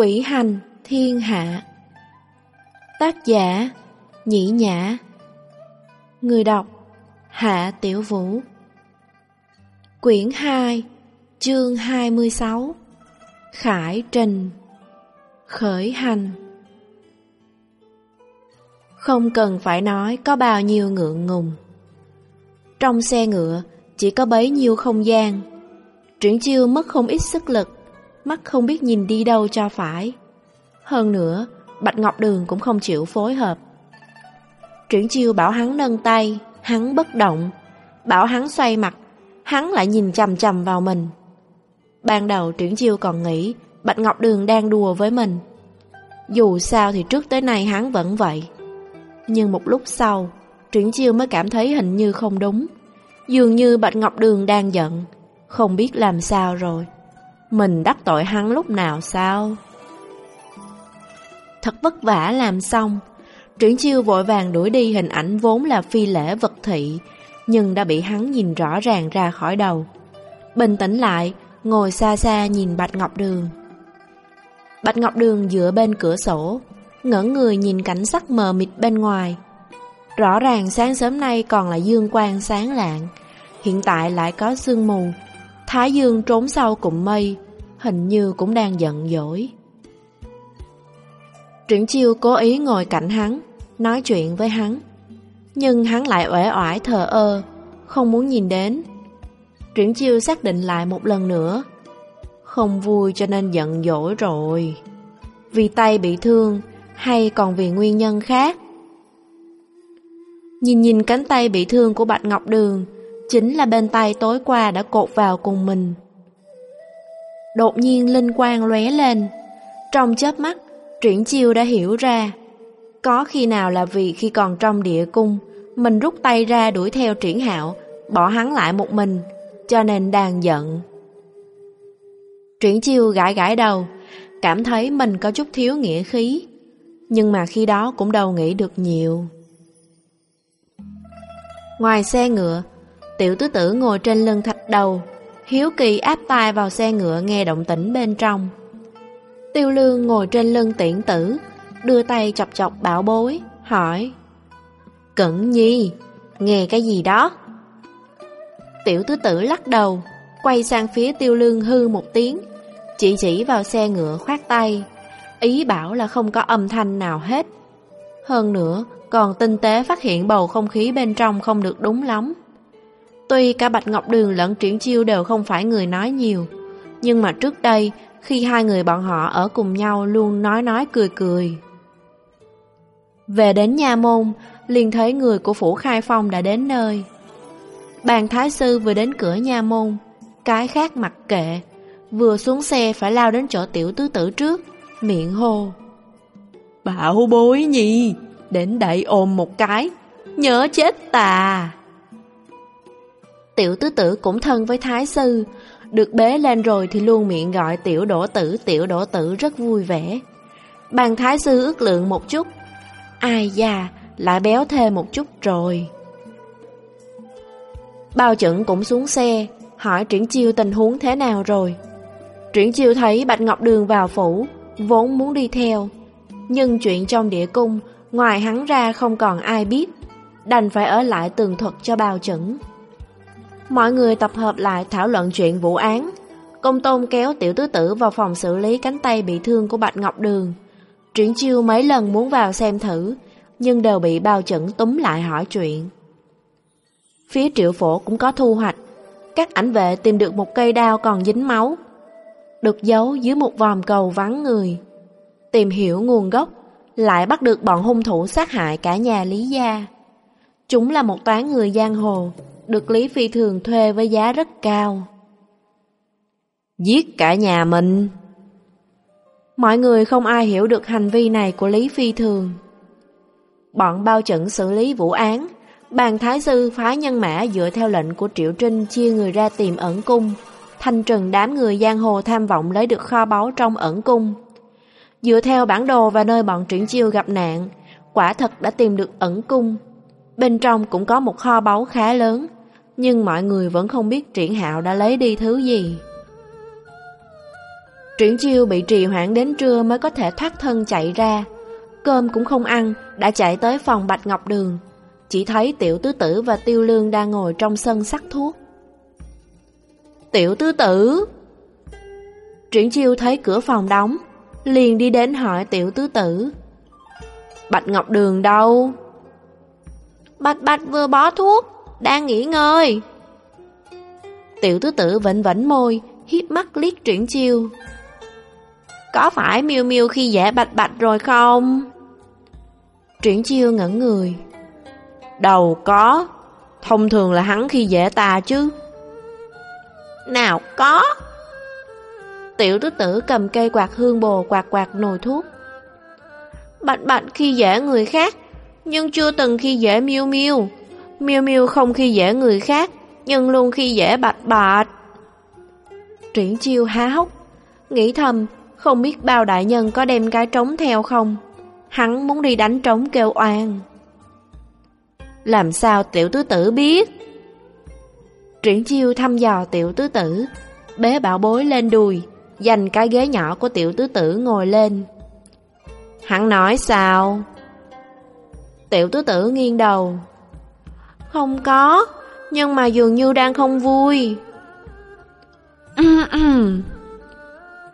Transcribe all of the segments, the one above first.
Quỷ hành thiên hạ. Tác giả, Nhĩ Nhã. Người đọc, Hạ Tiểu Vũ. Quyển 2 Chương 26 Khải Trình. Khởi hành. Không cần phải nói có bao nhiêu ngượng ngùng. Trong xe ngựa, chỉ có bấy nhiêu không gian. Triển chiêu mất không ít sức lực mắt không biết nhìn đi đâu cho phải. Hơn nữa, Bạch Ngọc Đường cũng không chịu phối hợp. Triển chiêu bảo hắn nâng tay, hắn bất động. Bảo hắn xoay mặt, hắn lại nhìn chầm chầm vào mình. Ban đầu Triển chiêu còn nghĩ Bạch Ngọc Đường đang đùa với mình. Dù sao thì trước tới nay hắn vẫn vậy. Nhưng một lúc sau, Triển chiêu mới cảm thấy hình như không đúng. Dường như Bạch Ngọc Đường đang giận, không biết làm sao rồi. Mình đắc tội hắn lúc nào sao? Thật vất vả làm xong, Triển chiêu vội vàng đuổi đi hình ảnh vốn là phi lễ vật thị, nhưng đã bị hắn nhìn rõ ràng ra khỏi đầu. Bình tĩnh lại, ngồi xa xa nhìn Bạch Ngọc Đường. Bạch Ngọc Đường dựa bên cửa sổ, ngỡ người nhìn cảnh sắc mờ mịt bên ngoài. Rõ ràng sáng sớm nay còn là dương quang sáng lạng, hiện tại lại có sương mù, Thái Dương trốn sau cụm mây, hình như cũng đang giận dỗi. Triển chiêu cố ý ngồi cạnh hắn, nói chuyện với hắn. Nhưng hắn lại uể oải thờ ơ, không muốn nhìn đến. Triển chiêu xác định lại một lần nữa. Không vui cho nên giận dỗi rồi. Vì tay bị thương hay còn vì nguyên nhân khác? Nhìn nhìn cánh tay bị thương của Bạch Ngọc Đường, chính là bên tay tối qua đã cột vào cùng mình. Đột nhiên linh quang lóe lên, trong chớp mắt, Triển Chiêu đã hiểu ra. Có khi nào là vì khi còn trong địa cung, mình rút tay ra đuổi theo Triển Hạo, bỏ hắn lại một mình, cho nên đang giận. Triển Chiêu gãi gãi đầu, cảm thấy mình có chút thiếu nghĩa khí, nhưng mà khi đó cũng đâu nghĩ được nhiều. Ngoài xe ngựa, Tiểu tứ tử ngồi trên lưng thạch đầu, hiếu kỳ áp tai vào xe ngựa nghe động tĩnh bên trong. Tiêu lương ngồi trên lưng tiễn tử, đưa tay chọc chọc bảo bối, hỏi Cẩn nhi, nghe cái gì đó? Tiểu tứ tử lắc đầu, quay sang phía tiêu lương hư một tiếng, chỉ chỉ vào xe ngựa khoát tay, ý bảo là không có âm thanh nào hết. Hơn nữa, còn tinh tế phát hiện bầu không khí bên trong không được đúng lắm. Tuy cả Bạch Ngọc Đường lẫn Triển Chiêu đều không phải người nói nhiều, nhưng mà trước đây, khi hai người bọn họ ở cùng nhau luôn nói nói cười cười. Về đến nhà môn, liền thấy người của Phủ Khai Phong đã đến nơi. Bàn Thái Sư vừa đến cửa nhà môn, cái khác mặc kệ, vừa xuống xe phải lao đến chỗ tiểu tứ tử trước, miệng hô. Bảo bối nhì, đến đẩy ôm một cái, nhớ chết tà. Tiểu tứ tử cũng thân với thái sư, được bế lên rồi thì luôn miệng gọi tiểu đổ tử tiểu đổ tử rất vui vẻ. Bàn thái sư ước lượng một chút, ai già lại béo thêm một chút rồi. Bao chuẩn cũng xuống xe, hỏi Triển Chiêu tình huống thế nào rồi. Triển Chiêu thấy Bạch Ngọc Đường vào phủ, vốn muốn đi theo. Nhưng chuyện trong địa cung, ngoài hắn ra không còn ai biết, đành phải ở lại tường thuật cho bao chuẩn. Mọi người tập hợp lại thảo luận chuyện vụ án. Công tôn kéo tiểu tứ tử vào phòng xử lý cánh tay bị thương của Bạch Ngọc Đường. Triển chiêu mấy lần muốn vào xem thử, nhưng đều bị bao chẩn túm lại hỏi chuyện. Phía triệu phổ cũng có thu hoạch. Các ảnh vệ tìm được một cây đao còn dính máu, được giấu dưới một vòm cầu vắng người. Tìm hiểu nguồn gốc, lại bắt được bọn hung thủ sát hại cả nhà Lý Gia. Chúng là một toán người giang hồ, được Lý Phi Thường thuê với giá rất cao. Giết cả nhà mình! Mọi người không ai hiểu được hành vi này của Lý Phi Thường. Bọn bao trận xử lý vụ án, bàn thái sư phái nhân mã dựa theo lệnh của Triệu Trinh chia người ra tìm ẩn cung, thanh trừng đám người giang hồ tham vọng lấy được kho báu trong ẩn cung. Dựa theo bản đồ và nơi bọn triển chiêu gặp nạn, quả thật đã tìm được ẩn cung. Bên trong cũng có một kho báu khá lớn, nhưng mọi người vẫn không biết triển hạo đã lấy đi thứ gì. Triển chiêu bị trì hoãn đến trưa mới có thể thoát thân chạy ra. Cơm cũng không ăn, đã chạy tới phòng Bạch Ngọc Đường. Chỉ thấy tiểu tứ tử và tiêu lương đang ngồi trong sân sắc thuốc. Tiểu tứ tử! Triển chiêu thấy cửa phòng đóng, liền đi đến hỏi tiểu tứ tử. Bạch Ngọc Đường đâu? Bạch Bạch vừa bó thuốc, đang nghỉ ngơi. Tiểu tứ tử vẫn vẫn môi, hiếp mắt liếc triển chiêu. Có phải miêu miêu khi dễ Bạch Bạch rồi không? Triển chiêu ngẩn người. Đầu có, thông thường là hắn khi dễ ta chứ. Nào có. Tiểu tứ tử cầm cây quạt hương bồ quạt quạt nồi thuốc. Bạch bạch khi dễ người khác, nhưng chưa từng khi dễ miêu miêu. Miêu miêu không khi dễ người khác, nhưng luôn khi dễ bạch bạch. Triển chiêu há hốc, nghĩ thầm, không biết bao đại nhân có đem cái trống theo không. Hắn muốn đi đánh trống kêu oan. Làm sao tiểu tứ tử biết? Triển chiêu thăm dò tiểu tứ tử, bế bảo bối lên đùi, dành cái ghế nhỏ của tiểu tứ tử ngồi lên. Hắn nói sao? Tiểu tứ tử nghiêng đầu. Không có, nhưng mà dường như đang không vui.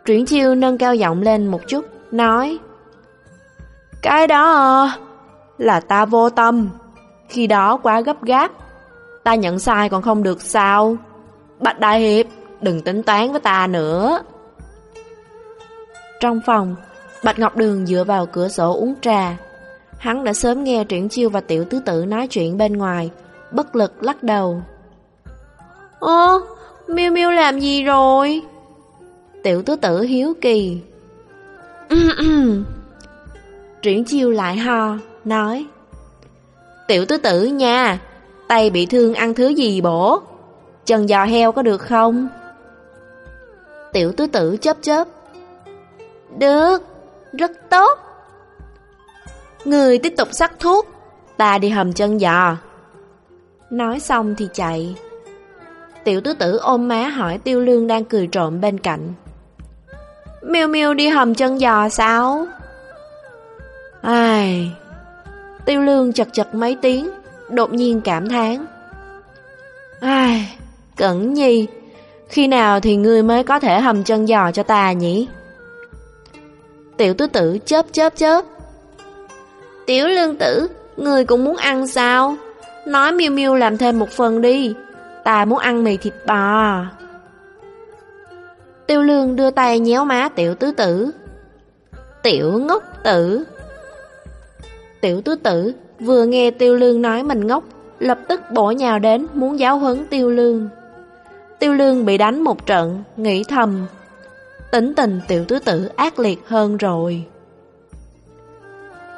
Triển chiêu nâng cao giọng lên một chút, nói Cái đó là ta vô tâm, khi đó quá gấp gáp, ta nhận sai còn không được sao? Bạch Đại Hiệp, đừng tính toán với ta nữa. Trong phòng, Bạch Ngọc Đường dựa vào cửa sổ uống trà. Hắn đã sớm nghe Triển Chiêu và Tiểu Tứ Tử nói chuyện bên ngoài, bất lực lắc đầu. Ơ, Miêu Miêu làm gì rồi? Tiểu Tứ Tử hiếu kỳ. Triển Chiêu lại ho, nói. Tiểu Tứ Tử nha, tay bị thương ăn thứ gì bổ? Chân giò heo có được không? Tiểu Tứ Tử chớp chớp. Được, rất tốt. Người tiếp tục sắc thuốc, ta đi hầm chân giò. Nói xong thì chạy. Tiểu tứ tử ôm má hỏi tiêu lương đang cười trộm bên cạnh. Miêu miêu đi hầm chân giò sao? Ai... Tiêu lương chật chật mấy tiếng, đột nhiên cảm thán. Ai... Cẩn nhi, khi nào thì ngươi mới có thể hầm chân giò cho ta nhỉ? Tiểu tứ tử chớp chớp chớp. Tiểu lương tử, người cũng muốn ăn sao? Nói miu miu làm thêm một phần đi. Ta muốn ăn mì thịt bò. Tiêu lương đưa tay nhéo má tiểu tứ tử. Tiểu ngốc tử. Tiểu tứ tử vừa nghe tiêu lương nói mình ngốc, lập tức bổ nhào đến muốn giáo huấn tiêu lương. Tiêu lương bị đánh một trận, nghĩ thầm Tính tình tiểu tứ tử ác liệt hơn rồi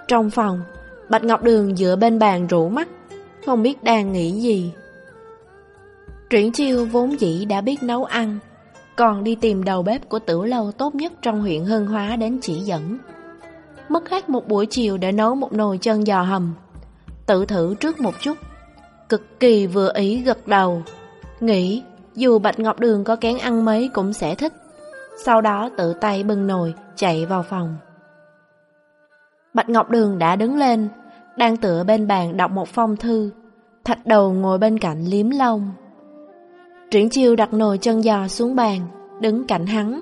Trong phòng Bạch Ngọc Đường dựa bên bàn rủ mắt không biết đang nghĩ gì. Triển chiêu vốn dĩ đã biết nấu ăn Còn đi tìm đầu bếp của tử lâu tốt nhất trong huyện Hưng Hóa đến chỉ dẫn. Mất hết một buổi chiều để nấu một nồi chân giò hầm. Tự thử trước một chút Cực kỳ vừa ý gật đầu Nghĩ dù Bạch Ngọc Đường có kén ăn mấy cũng sẽ thích. Sau đó tự tay bưng nồi chạy vào phòng. Bạch Ngọc Đường đã đứng lên, đang tựa bên bàn đọc một phong thư, thạch đầu ngồi bên cạnh liếm lông. Triển chiêu đặt nồi chân giò xuống bàn, đứng cạnh hắn.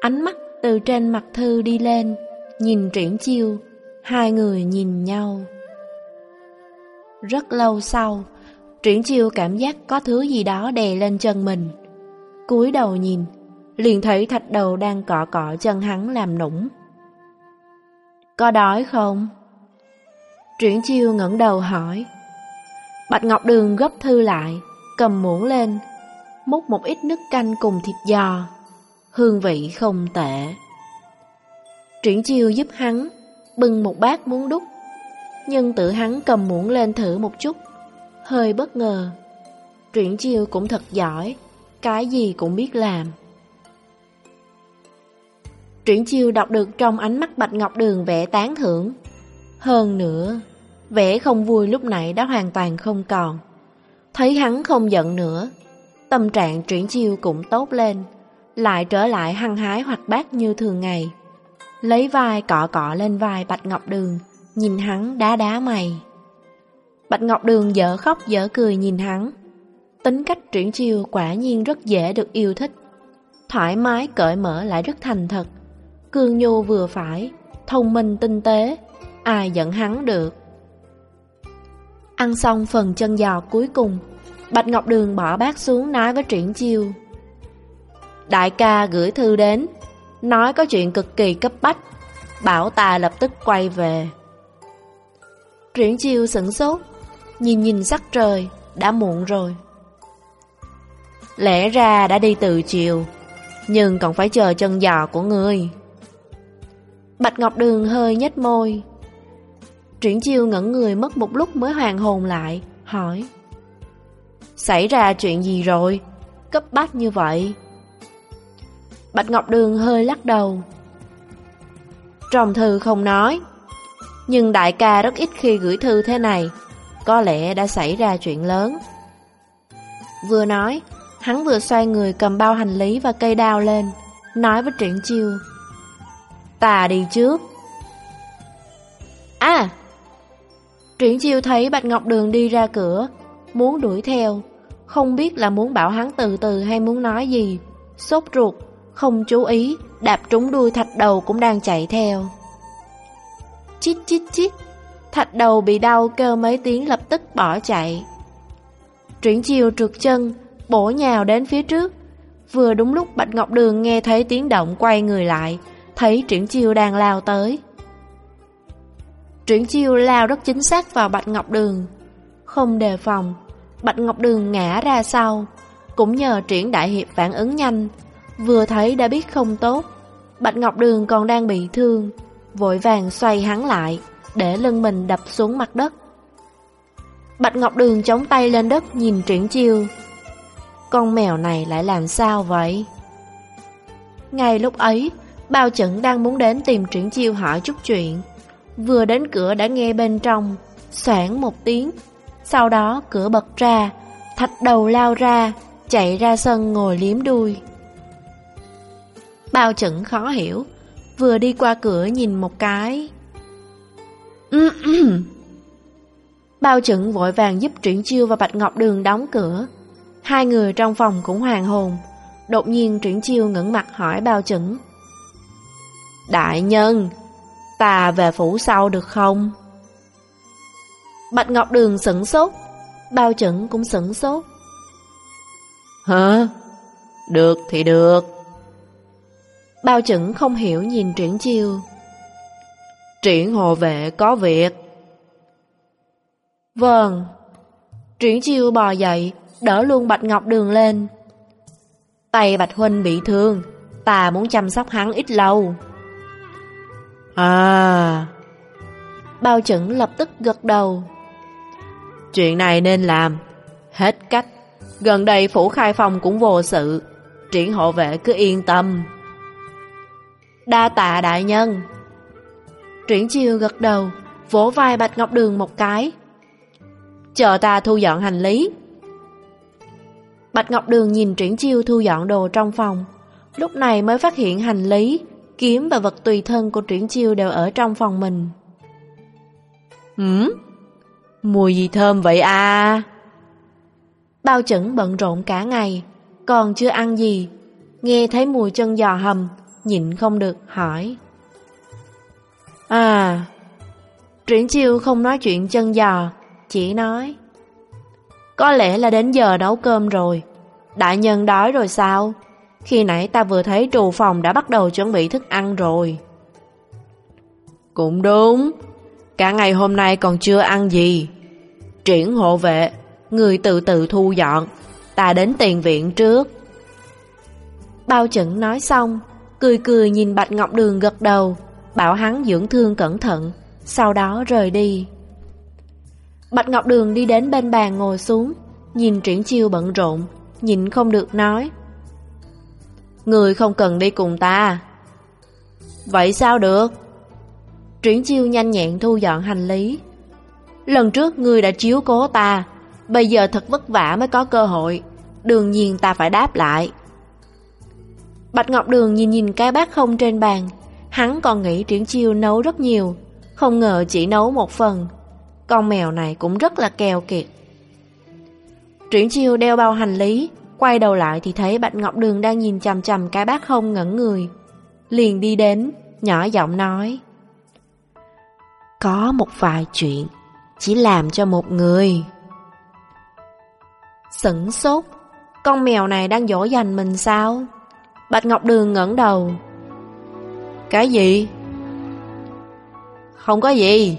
Ánh mắt từ trên mặt thư đi lên, nhìn triển chiêu, hai người nhìn nhau. Rất lâu sau, triển chiêu cảm giác có thứ gì đó đè lên chân mình. cúi đầu nhìn, liền thấy thạch đầu đang cọ cọ chân hắn làm nũng. Có đói không? Triển chiêu ngẩng đầu hỏi. Bạch Ngọc Đường gấp thư lại, cầm muỗng lên, múc một ít nước canh cùng thịt giò. Hương vị không tệ. Triển chiêu giúp hắn, bưng một bát muốn đúc. Nhưng tự hắn cầm muỗng lên thử một chút, hơi bất ngờ. Triển chiêu cũng thật giỏi, cái gì cũng biết làm. Triển chiêu đọc được trong ánh mắt Bạch Ngọc Đường vẻ tán thưởng. Hơn nữa, vẻ không vui lúc nãy đã hoàn toàn không còn. Thấy hắn không giận nữa, tâm trạng chuyển chiêu cũng tốt lên, lại trở lại hăng hái hoạt bát như thường ngày. Lấy vai cọ cọ lên vai Bạch Ngọc Đường, nhìn hắn đá đá mày. Bạch Ngọc Đường dở khóc dở cười nhìn hắn. Tính cách chuyển chiêu quả nhiên rất dễ được yêu thích. Thoải mái cởi mở lại rất thành thật. Cương nhu vừa phải, thông minh tinh tế, ai giận hắn được. Ăn xong phần chân giò cuối cùng, Bạch Ngọc Đường bỏ bát xuống nói với triển chiêu. Đại ca gửi thư đến, nói có chuyện cực kỳ cấp bách, bảo ta lập tức quay về. Triển chiêu sửng sốt, nhìn nhìn sắc trời, đã muộn rồi. Lẽ ra đã đi từ chiều, nhưng còn phải chờ chân giò của người. Bạch Ngọc Đường hơi nhếch môi. Triển chiêu ngẩn người mất một lúc mới hoàn hồn lại, hỏi. Xảy ra chuyện gì rồi? Cấp bách như vậy. Bạch Ngọc Đường hơi lắc đầu. Trong thư không nói, nhưng đại ca rất ít khi gửi thư thế này, có lẽ đã xảy ra chuyện lớn. Vừa nói, hắn vừa xoay người cầm bao hành lý và cây đao lên, nói với Triển Chiêu. Ta đi trước. À! Triển Chiêu thấy Bạch Ngọc Đường đi ra cửa, muốn đuổi theo, không biết là muốn bảo hắn từ từ hay muốn nói gì. Sốt ruột, không chú ý, đạp trúng đuôi thạch đầu cũng đang chạy theo. Chít chít chít, thạch đầu bị đau kêu mấy tiếng lập tức bỏ chạy. Triển chiều trượt chân, bổ nhào đến phía trước. Vừa đúng lúc Bạch Ngọc Đường nghe thấy tiếng động quay người lại, thấy Triển chiêu đang lao tới. Triển chiêu lao rất chính xác vào Bạch Ngọc Đường. Không đề phòng, Bạch Ngọc Đường ngã ra sau. Cũng nhờ triển đại hiệp phản ứng nhanh, vừa thấy đã biết không tốt. Bạch Ngọc Đường còn đang bị thương, vội vàng xoay hắn lại, để lưng mình đập xuống mặt đất. Bạch Ngọc Đường chống tay lên đất nhìn triển chiêu. Con mèo này lại làm sao vậy? Ngay lúc ấy, bao chẩn đang muốn đến tìm triển chiêu hỏi chút chuyện. Vừa đến cửa đã nghe bên trong, soảng một tiếng. Sau đó cửa bật ra, thạch đầu lao ra, chạy ra sân ngồi liếm đuôi. Bao chẩn khó hiểu, vừa đi qua cửa nhìn một cái. Bao chẩn vội vàng giúp Triển Chiêu và Bạch Ngọc Đường đóng cửa. Hai người trong phòng cũng hoàng hồn. Đột nhiên Triển Chiêu ngẩng mặt hỏi Bao chẩn. Đại nhân, ta về phủ sau được không? Bạch Ngọc Đường sửng sốt, Bao chẩn cũng sửng sốt. Hả? Được thì được. Bao chẩn không hiểu nhìn Triển Chiêu. Triển hồ vệ có việc. Vâng. Triển Chiêu bò dậy, đỡ luôn Bạch Ngọc Đường lên. Tay Bạch Huynh bị thương, ta muốn chăm sóc hắn ít lâu. À... Bao chẩn lập tức gật đầu. Chuyện này nên làm, hết cách. Gần đây phủ khai phòng cũng vô sự, triển hộ vệ cứ yên tâm. Đa tạ đại nhân. Triển chiêu gật đầu, vỗ vai Bạch Ngọc Đường một cái. Chờ ta thu dọn hành lý. Bạch Ngọc Đường nhìn Triển chiêu thu dọn đồ trong phòng. Lúc này mới phát hiện hành lý, kiếm và vật tùy thân của Triển chiêu đều ở trong phòng mình. Hửm? Mùi gì thơm vậy à? Bao chẩn bận rộn cả ngày, còn chưa ăn gì. Nghe thấy mùi chân giò hầm, nhịn không được hỏi. À, Triển chiêu không nói chuyện chân giò, chỉ nói. Có lẽ là đến giờ nấu cơm rồi. Đại nhân đói rồi sao? Khi nãy ta vừa thấy trù phòng đã bắt đầu chuẩn bị thức ăn rồi. Cũng đúng. Cả ngày hôm nay còn chưa ăn gì. Triển hộ vệ, người từ từ thu dọn. Ta đến tiền viện trước. Bao chẩn nói xong, cười cười nhìn Bạch Ngọc Đường gật đầu, bảo hắn dưỡng thương cẩn thận, sau đó rời đi. Bạch Ngọc Đường đi đến bên bàn ngồi xuống, nhìn Triển Chiêu bận rộn, nhìn không được nói. Người không cần đi cùng ta. Vậy sao được? Triển Chiêu nhanh nhẹn thu dọn hành lý. Lần trước ngươi đã chiếu cố ta, bây giờ thật vất vả mới có cơ hội, đương nhiên ta phải đáp lại. Bạch Ngọc Đường nhìn nhìn cái bát không trên bàn, hắn còn nghĩ Triển Chiêu nấu rất nhiều, không ngờ chỉ nấu một phần. Con mèo này cũng rất là kèo kiệt. Triển Chiêu đeo bao hành lý, quay đầu lại thì thấy Bạch Ngọc Đường đang nhìn chằm chằm cái bát không ngẩn người. Liền đi đến, nhỏ giọng nói. Có một vài chuyện, chỉ làm cho một người. Sửng sốt, con mèo này đang dỗ dành mình sao? Bạch Ngọc Đường ngẩng đầu. Cái gì? Không có gì.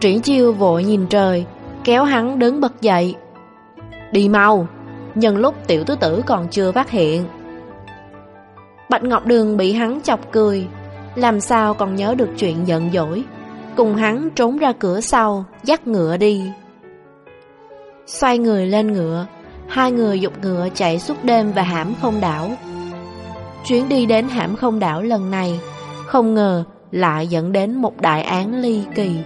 Triển chiêu vội nhìn trời, kéo hắn đứng bật dậy. Đi mau, nhân lúc tiểu tứ tử còn chưa phát hiện. Bạch Ngọc Đường bị hắn chọc cười, làm sao còn nhớ được chuyện giận dỗi. Cùng hắn trốn ra cửa sau, dắt ngựa đi. Xoay người lên ngựa, hai người dục ngựa chạy suốt đêm và hãm không đảo. Chuyến đi đến hãm không đảo lần này, không ngờ lại dẫn đến một đại án ly kỳ.